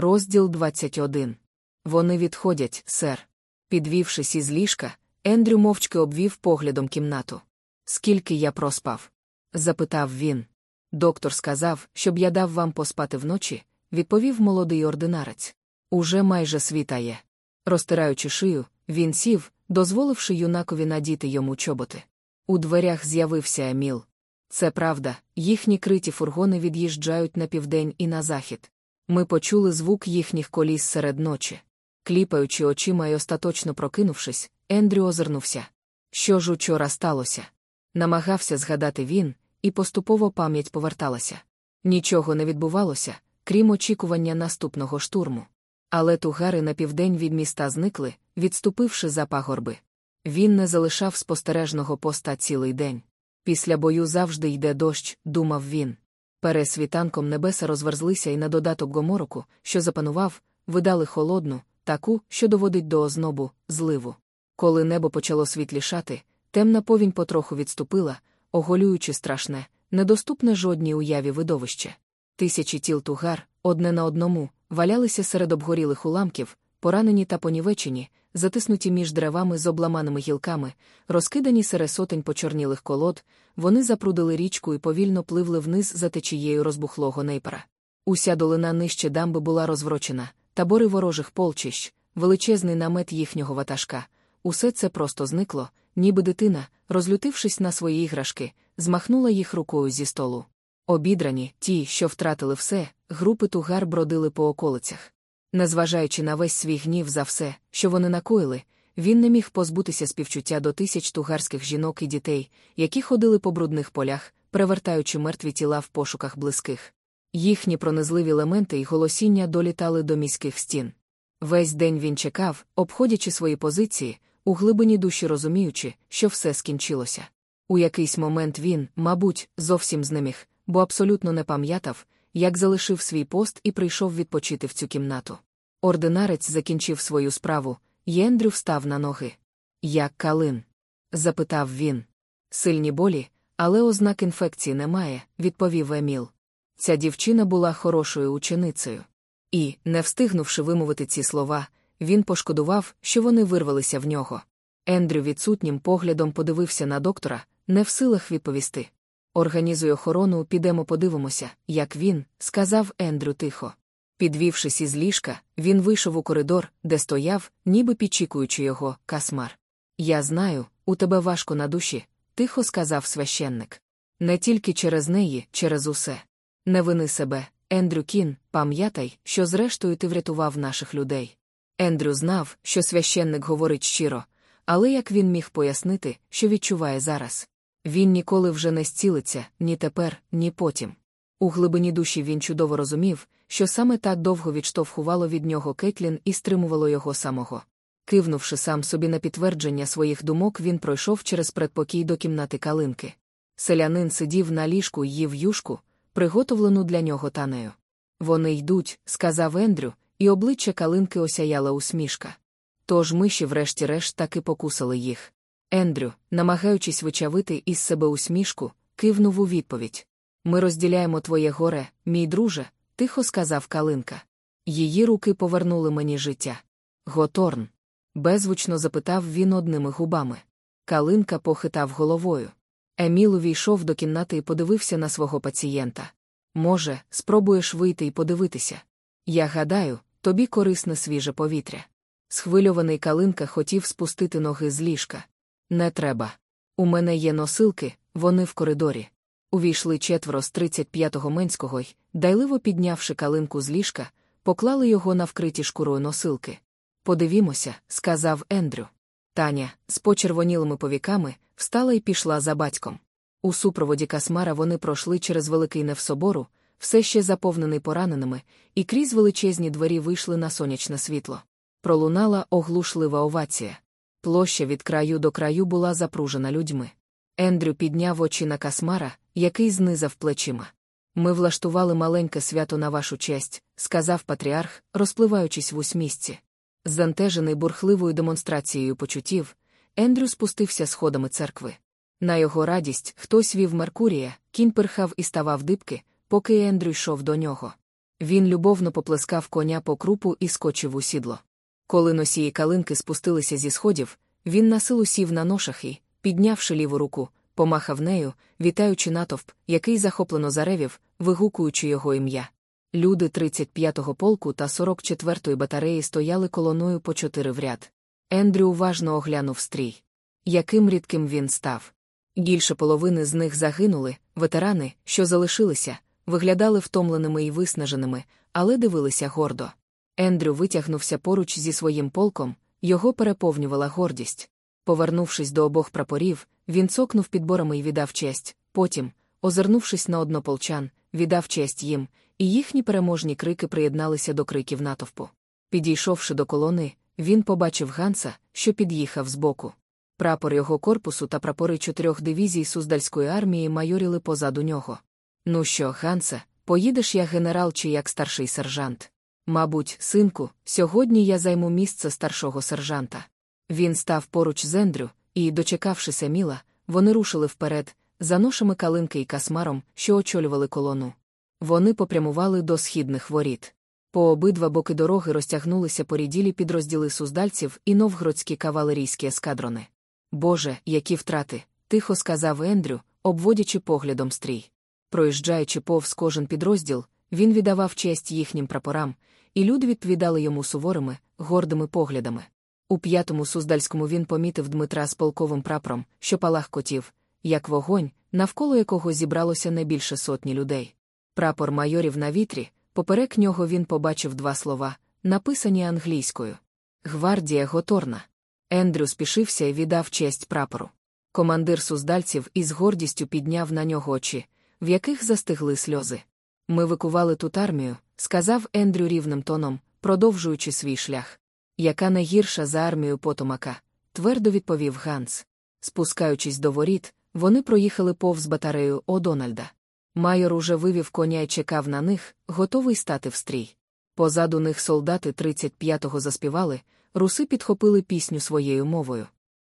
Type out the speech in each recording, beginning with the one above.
Розділ 21. Вони відходять, сер. Підвівшись із ліжка, Ендрю мовчки обвів поглядом кімнату. Скільки я проспав? запитав він. Доктор сказав, щоб я дав вам поспати вночі, відповів молодий ординарець. Уже майже світає. Розтираючи шию, він сів, дозволивши юнакові надіти йому чоботи. У дверях з'явився Еміл. Це правда, їхні криті фургони від'їжджають на південь і на захід. Ми почули звук їхніх коліс серед ночі. Кліпаючи очима і остаточно прокинувшись, Ендрю озирнувся. Що ж учора сталося? Намагався згадати він, і поступово пам'ять поверталася. Нічого не відбувалося, крім очікування наступного штурму. Але тугари на південь від міста зникли, відступивши за пагорби. Він не залишав спостережного поста цілий день. Після бою завжди йде дощ, думав він. Пересвітанком небеса розверзлися і на додаток гомороку, що запанував, видали холодну, таку, що доводить до ознобу, зливу. Коли небо почало світлішати, темна повінь потроху відступила, оголюючи страшне, недоступне жодній уяві видовище. Тисячі тіл тугар, одне на одному, валялися серед обгорілих уламків, поранені та понівечені, затиснуті між деревами з обламаними гілками, розкидані серед сотень почорнілих колод, вони запрудили річку і повільно пливли вниз за течією розбухлого нейпера. Уся долина нижче дамби була розврочена, табори ворожих полчищ, величезний намет їхнього ватажка. Усе це просто зникло, ніби дитина, розлютившись на свої іграшки, змахнула їх рукою зі столу. Обідрані, ті, що втратили все, групи тугар бродили по околицях. Незважаючи на весь свій гнів за все, що вони накоїли, він не міг позбутися співчуття до тисяч тугарських жінок і дітей, які ходили по брудних полях, перевертаючи мертві тіла в пошуках близьких. Їхні пронизливі елементи й голосіння долітали до міських стін. Весь день він чекав, обходячи свої позиції, у глибині душі розуміючи, що все скінчилося. У якийсь момент він, мабуть, зовсім знеміг, бо абсолютно не пам'ятав, як залишив свій пост і прийшов відпочити в цю кімнату. Ординарець закінчив свою справу, і Ендрю встав на ноги. Як калин? запитав він. Сильні болі, але ознак інфекції немає, відповів Еміл. Ця дівчина була хорошою ученицею. І, не встигнувши вимовити ці слова, він пошкодував, що вони вирвалися в нього. Ендрю відсутнім поглядом подивився на доктора, не в силах відповісти. Організуй охорону, підемо подивимося, як він, сказав Ендрю тихо. Підвівшись із ліжка, він вийшов у коридор, де стояв, ніби підчікуючи його, касмар. Я знаю, у тебе важко на душі, тихо сказав священник. Не тільки через неї, через усе. Не вини себе, Ендрю Кін, пам'ятай, що зрештою ти врятував наших людей. Ендрю знав, що священник говорить щиро, але як він міг пояснити, що відчуває зараз? Він ніколи вже не зцілиться, ні тепер, ні потім. У глибині душі він чудово розумів, що саме так довго відштовхувало від нього Кетлін і стримувало його самого. Кивнувши сам собі на підтвердження своїх думок, він пройшов через предпокій до кімнати калинки. Селянин сидів на ліжку й їв юшку, приготовлену для нього танею. Вони йдуть, сказав Ендрю, і обличчя калинки осяяла усмішка. Тож миші, врешті-решт, таки покусали їх. Ендрю, намагаючись вичавити із себе усмішку, кивнув у відповідь. Ми розділяємо твоє горе, мій друже, тихо сказав Калинка. Її руки повернули мені життя. Готорн. Беззвучно запитав він одними губами. Калинка похитав головою. Еміл увійшов до кімнати і подивився на свого пацієнта. Може, спробуєш вийти і подивитися. Я гадаю, тобі корисне свіже повітря. Схвильований Калинка хотів спустити ноги з ліжка. Не треба. У мене є носилки, вони в коридорі. Увійшли четверо з 35-го менського й, дайливо піднявши калинку з ліжка, поклали його на вкриті шкурою носилки. Подивімося, сказав Ендрю. Таня, з почервонілими повіками, встала і пішла за батьком. У супроводі касмара вони пройшли через великий невсобору, все ще заповнений пораненими, і крізь величезні двері вийшли на сонячне світло. Пролунала оглушлива овація. Площа від краю до краю була запружена людьми. Ендрю підняв очі на касмара, який знизав плечима. Ми влаштували маленьке свято на вашу честь, сказав патріарх, розпливаючись в усмісці. Зантежений бурхливою демонстрацією почуттів, Ендрю спустився сходами церкви. На його радість хтось вів Меркурія, кінь перхав і ставав дибки, поки Ендрю йшов до нього. Він любовно поплескав коня по крупу і скочив у сідло. Коли носії калинки спустилися зі сходів, він на силу сів на ношах і, піднявши ліву руку, помахав нею, вітаючи натовп, який захоплено заревів, вигукуючи його ім'я. Люди 35-го полку та 44-ї батареї стояли колоною по чотири в ряд. Ендрю уважно оглянув стрій. Яким рідким він став. Більше половини з них загинули, ветерани, що залишилися, виглядали втомленими і виснаженими, але дивилися гордо. Ендрю витягнувся поруч зі своїм полком, його переповнювала гордість. Повернувшись до обох прапорів, він цокнув підборами і віддав честь. Потім, озирнувшись на однополчан, віддав честь їм, і їхні переможні крики приєдналися до криків натовпу. Підійшовши до колони, він побачив Ганса, що під'їхав збоку. Прапор його корпусу та прапори чотирьох дивізій Суздальської армії майоріли позаду нього. Ну що, Гансе, поїдеш як генерал чи як старший сержант? Мабуть, синку, сьогодні я займу місце старшого сержанта. Він став поруч з Ендрю, і, дочекавшися міла, вони рушили вперед, за ношами калинки і касмаром, що очолювали колону. Вони попрямували до східних воріт. По обидва боки дороги розтягнулися поріділі підрозділи суздальців і новгородські кавалерійські ескадрони. Боже, які втрати, тихо сказав Ендрю, обводячи поглядом стрій. Проїжджаючи повз кожен підрозділ, він віддавав честь їхнім прапорам, і люди відповідали йому суворими, гордими поглядами. У п'ятому суздальському він помітив Дмитра з полковим прапором, що палах котів, як вогонь, навколо якого зібралося не більше сотні людей. Прапор майорів на вітрі, поперек нього він побачив два слова, написані англійською. Гвардія Готорна. Ендрю спішився і віддав честь прапору. Командир суздальців із гордістю підняв на нього очі, в яких застигли сльози. Ми викували тут армію, сказав Ендрю рівним тоном, продовжуючи свій шлях. Яка не гірша за армію потомака, твердо відповів Ганс. Спускаючись до воріт, вони проїхали повз батарею О'Дональда. Майор уже вивів коня і чекав на них, готовий стати в стрій. Позаду них солдати 35-го заспівали, руси підхопили пісню своєю мовою.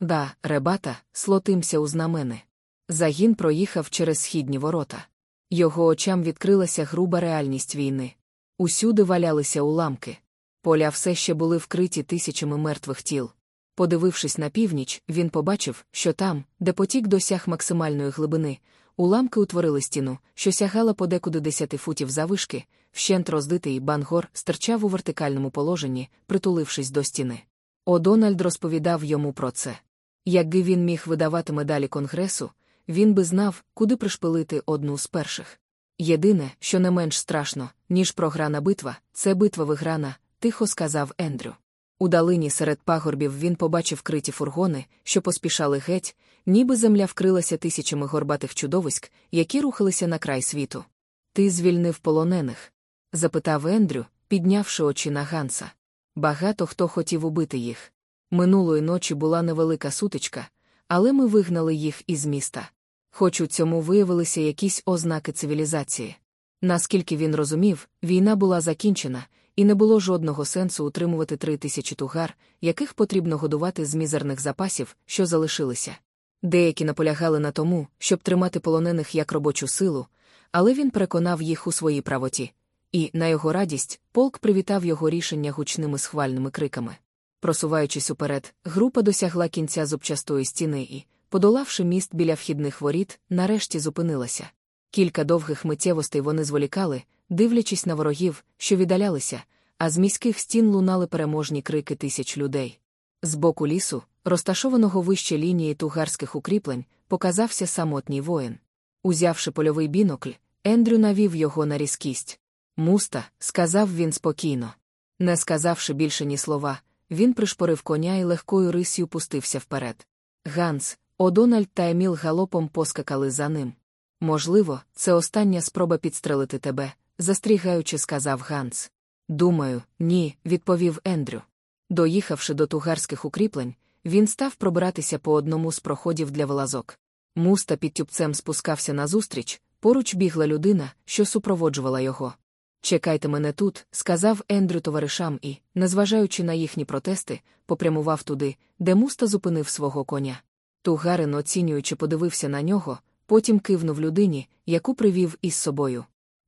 Да, ребата, слотимся у знамени. Загін проїхав через східні ворота. Його очам відкрилася груба реальність війни. Усюди валялися уламки. Поля все ще були вкриті тисячами мертвих тіл. Подивившись на північ, він побачив, що там, де потік досяг максимальної глибини, уламки утворили стіну, що сягала подекуди десяти футів завишки, вщент роздитий бангор стирчав у вертикальному положенні, притулившись до стіни. О'Дональд розповідав йому про це. Якби він міг видавати медалі Конгресу, він би знав, куди пришпилити одну з перших. Єдине, що не менш страшно, ніж програна битва, це битва виграна, тихо сказав Ендрю. У далині серед пагорбів він побачив криті фургони, що поспішали геть, ніби земля вкрилася тисячами горбатих чудовиськ, які рухалися на край світу. Ти звільнив полонених? запитав Ендрю, піднявши очі на Ганса. Багато хто хотів убити їх. Минулої ночі була невелика сутичка, але ми вигнали їх із міста. Хоч у цьому виявилися якісь ознаки цивілізації. Наскільки він розумів, війна була закінчена, і не було жодного сенсу утримувати три тисячі тугар, яких потрібно годувати з мізерних запасів, що залишилися. Деякі наполягали на тому, щоб тримати полонених як робочу силу, але він переконав їх у своїй правоті. І, на його радість, полк привітав його рішення гучними схвальними криками. Просуваючись уперед, група досягла кінця зубчастої стіни і, подолавши міст біля вхідних воріт, нарешті зупинилася. Кілька довгих миттєвостей вони зволікали, дивлячись на ворогів, що віддалялися, а з міських стін лунали переможні крики тисяч людей. З боку лісу, розташованого вище лінії тугарських укріплень, показався самотній воїн. Узявши польовий бінокль, Ендрю навів його на різкість. Муста, сказав він спокійно. Не сказавши більше ні слова, він пришпорив коня і легкою рисью пустився вперед. Ганс, Одональд та Еміл галопом поскакали за ним. Можливо, це остання спроба підстрелити тебе, застрігаючи, сказав Ганс. Думаю, ні, відповів Ендрю. Доїхавши до тугарських укріплень, він став пробиратися по одному з проходів для вилазок. Муста під тюбцем спускався назустріч, поруч бігла людина, що супроводжувала його. Чекайте мене тут, сказав Ендрю товаришам і, незважаючи на їхні протести, попрямував туди, де муста зупинив свого коня. Тугарин, оцінюючи, подивився на нього, потім кивнув людині, яку привів із собою.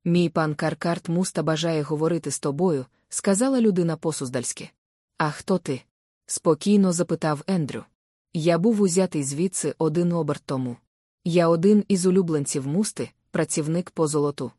Мій пан Каркарт муста бажає говорити з тобою, сказала людина посуздальськи. А хто ти? спокійно запитав Ендрю. Я був узятий звідси один оберт тому. Я один із улюбленців мусти, працівник по золоту.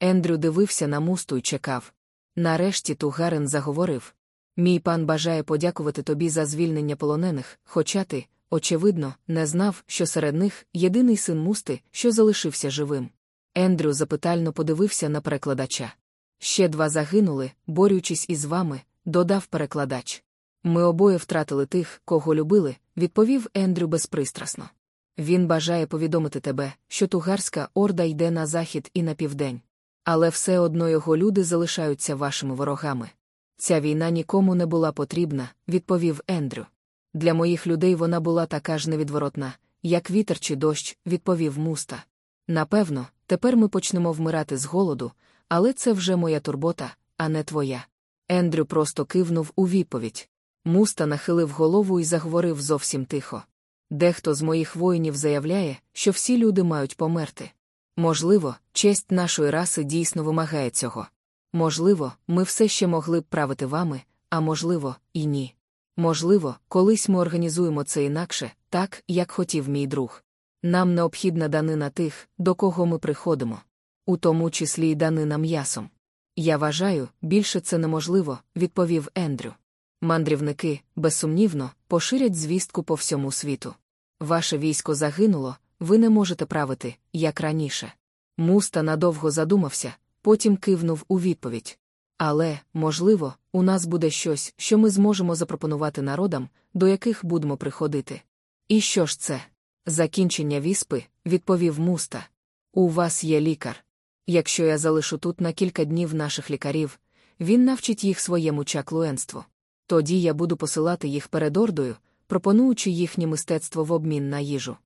Ендрю дивився на мусту і чекав. Нарешті Тугарен заговорив. Мій пан бажає подякувати тобі за звільнення полонених, хоча ти, очевидно, не знав, що серед них єдиний син мусти, що залишився живим. Ендрю запитально подивився на перекладача. Ще два загинули, борючись із вами, додав перекладач. Ми обоє втратили тих, кого любили, відповів Ендрю безпристрасно. Він бажає повідомити тебе, що тугарська орда йде на захід і на південь. Але все одно його люди залишаються вашими ворогами. Ця війна нікому не була потрібна, відповів Ендрю. Для моїх людей вона була така ж невідворотна, як вітер чи дощ, відповів муста. Напевно, тепер ми почнемо вмирати з голоду, але це вже моя турбота, а не твоя. Ендрю просто кивнув у відповідь. Муста нахилив голову і заговорив зовсім тихо. Дехто з моїх воїнів заявляє, що всі люди мають померти. Можливо, честь нашої раси дійсно вимагає цього. Можливо, ми все ще могли б правити вами, а можливо, і ні. Можливо, колись ми організуємо це інакше, так, як хотів мій друг. Нам необхідна данина тих, до кого ми приходимо, у тому числі й данина м'ясом. Я вважаю, більше це неможливо, відповів Ендрю. Мандрівники, безсумнівно, поширять звістку по всьому світу. Ваше військо загинуло, ви не можете правити, як раніше. Муста надовго задумався, потім кивнув у відповідь. Але, можливо, у нас буде щось, що ми зможемо запропонувати народам, до яких будемо приходити. І що ж це? Закінчення віспи, відповів муста. У вас є лікар. Якщо я залишу тут на кілька днів наших лікарів, він навчить їх своєму чаклуенству. Тоді я буду посилати їх перед ордою, пропонуючи їхнє мистецтво в обмін на їжу.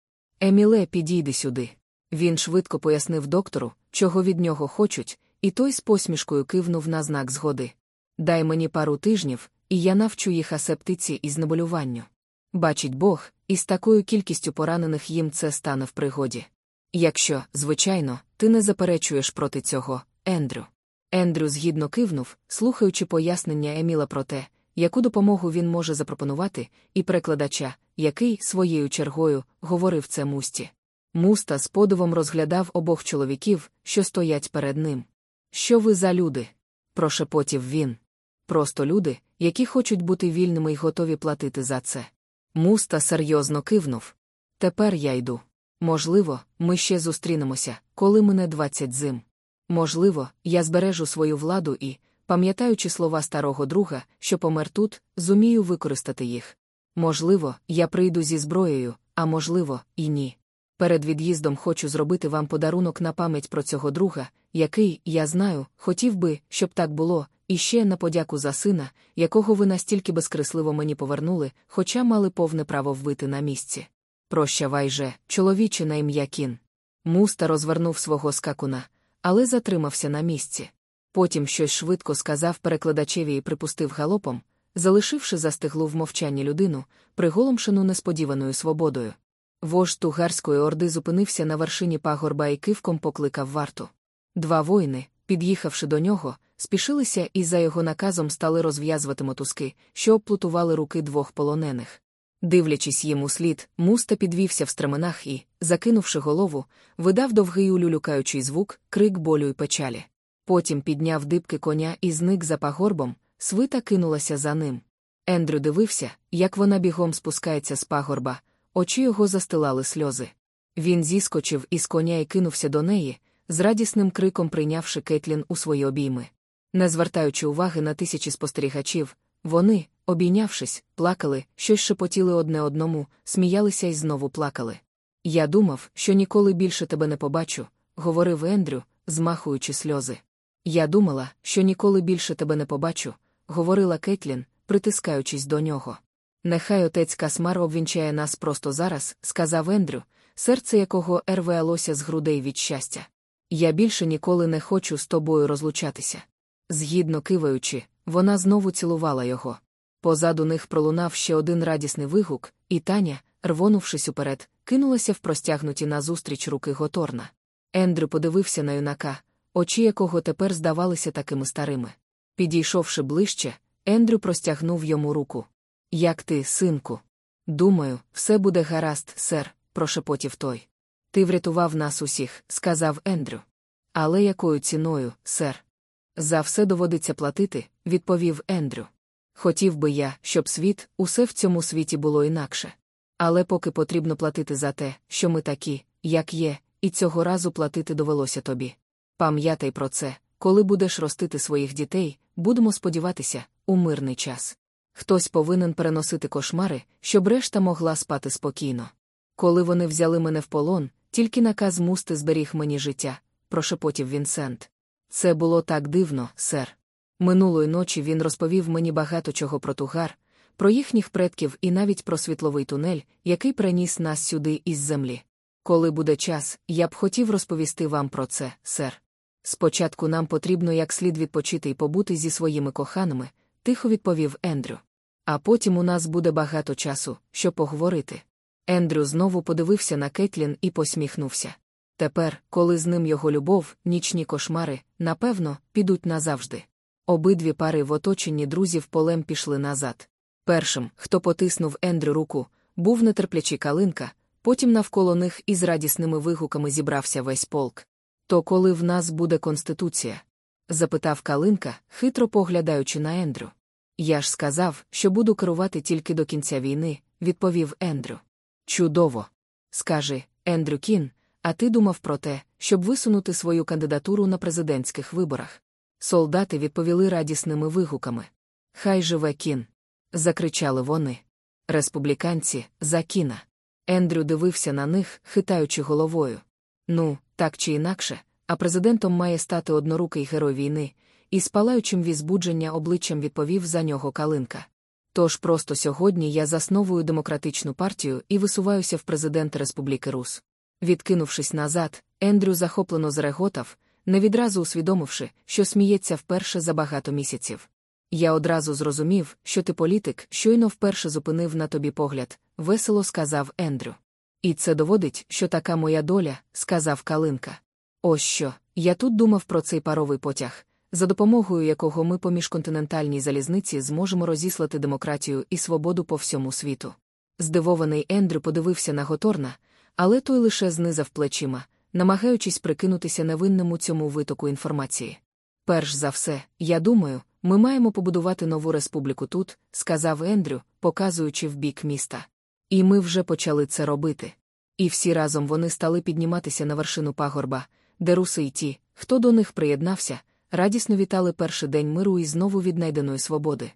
Еміле, підійди сюди. Він швидко пояснив доктору, чого від нього хочуть, і той з посмішкою кивнув на знак згоди. Дай мені пару тижнів, і я навчу їх асептиці і знеболюванню. Бачить Бог, і з такою кількістю поранених їм це стане в пригоді. Якщо, звичайно, ти не заперечуєш проти цього, Ендрю. Ендрю згідно кивнув, слухаючи пояснення Еміла про те, яку допомогу він може запропонувати, і перекладача, який, своєю чергою, говорив це мусті. Муста з подивом розглядав обох чоловіків, що стоять перед ним. Що ви за люди? прошепотів він. Просто люди, які хочуть бути вільними й готові платити за це. Муста серйозно кивнув. Тепер я йду. Можливо, ми ще зустрінемося, коли мене двадцять зим. Можливо, я збережу свою владу і, пам'ятаючи слова старого друга, що помер тут, зумію використати їх. Можливо, я прийду зі зброєю, а можливо, і ні. Перед від'їздом хочу зробити вам подарунок на пам'ять про цього друга, який, я знаю, хотів би, щоб так було, і ще на подяку за сина, якого ви настільки безкресливо мені повернули, хоча мали повне право вбити на місці. Прощавай же, чоловіче на ім'я кін. Муста розвернув свого скакуна, але затримався на місці. Потім щось швидко сказав перекладачеві і припустив галопом, залишивши застиглу в мовчанні людину, приголомшену несподіваною свободою. Вождь тугарської орди зупинився на вершині пагорба і кивком покликав варту. Два воїни, під'їхавши до нього, спішилися і за його наказом стали розв'язувати мотузки, що обплутували руки двох полонених. Дивлячись їм у слід, муста підвівся в стременах і, закинувши голову, видав довгий улюлюкаючий звук, крик болю й печалі. Потім підняв дибки коня і зник за пагорбом, свита кинулася за ним. Ендрю дивився, як вона бігом спускається з пагорба, очі його застилали сльози. Він зіскочив із коня і кинувся до неї, з радісним криком прийнявши Кетлін у свої обійми. Не звертаючи уваги на тисячі спостерігачів, вони, обійнявшись, плакали, щось шепотіли одне одному, сміялися і знову плакали. Я думав, що ніколи більше тебе не побачу, говорив Ендрю, змахуючи сльози. Я думала, що ніколи більше тебе не побачу, говорила Кетлін, притискаючись до нього. Нехай отець Касмар обвінчає нас просто зараз, сказав Ендрю, серце якого рвалося з грудей від щастя. Я більше ніколи не хочу з тобою розлучатися. Згідно киваючи, вона знову цілувала його. Позаду них пролунав ще один радісний вигук, і Таня, рвонувшись уперед, кинулася в простягнуті назустріч руки Готорна. Ендрю подивився на юнака, очі якого тепер здавалися такими старими. Підійшовши ближче, Ендрю простягнув йому руку. Як ти, синку? Думаю, все буде гаразд, сер, прошепотів той. Ти врятував нас усіх, сказав Ендрю. Але якою ціною, сер? За все доводиться платити, відповів Ендрю. Хотів би я, щоб світ, усе в цьому світі було інакше. Але поки потрібно платити за те, що ми такі, як є, і цього разу платити довелося тобі. Пам'ятай про це, коли будеш ростити своїх дітей, будемо сподіватися, у мирний час. Хтось повинен переносити кошмари, щоб решта могла спати спокійно. Коли вони взяли мене в полон, тільки наказ мусти зберіг мені життя, прошепотів Вінсент. Це було так дивно, сер. Минулої ночі він розповів мені багато чого про тугар, про їхніх предків і навіть про світловий тунель, який приніс нас сюди із землі. Коли буде час, я б хотів розповісти вам про це, сер. Спочатку нам потрібно як слід відпочити і побути зі своїми коханими, тихо відповів Ендрю. А потім у нас буде багато часу, щоб поговорити. Ендрю знову подивився на Кетлін і посміхнувся. Тепер, коли з ним його любов, нічні кошмари, напевно, підуть назавжди. Обидві пари в оточенні друзів полем пішли назад. Першим, хто потиснув Ендрю руку, був нетерплячий калинка, потім навколо них із радісними вигуками зібрався весь полк. То коли в нас буде конституція? запитав Калинка, хитро поглядаючи на Ендрю. Я ж сказав, що буду керувати тільки до кінця війни, відповів Ендрю. Чудово. Скажи, Ендрю Кін, а ти думав про те, щоб висунути свою кандидатуру на президентських виборах? Солдати відповіли радісними вигуками. Хай живе кін. закричали вони. Республіканці, за кіна. Ендрю дивився на них, хитаючи головою. Ну, так чи інакше, а президентом має стати однорукий герой війни, і з палаючим візбудження обличчям відповів за нього Калинка. Тож просто сьогодні я засновую демократичну партію і висуваюся в президенти Республіки Рус. Відкинувшись назад, Ендрю захоплено зреготав, не відразу усвідомивши, що сміється вперше за багато місяців. Я одразу зрозумів, що ти політик, щойно вперше зупинив на тобі погляд, весело сказав Ендрю. І це доводить, що така моя доля, сказав Калинка. Ось що, я тут думав про цей паровий потяг, за допомогою якого ми по міжконтинентальній залізниці зможемо розіслати демократію і свободу по всьому світу. Здивований Ендрю подивився на Готорна, але той лише знизав плечима, намагаючись прикинутися невинному цьому витоку інформації. Перш за все, я думаю, ми маємо побудувати нову республіку тут, сказав Ендрю, показуючи в бік міста. І ми вже почали це робити. І всі разом вони стали підніматися на вершину пагорба, де руси й ті, хто до них приєднався, радісно вітали перший день миру і знову віднайденої свободи.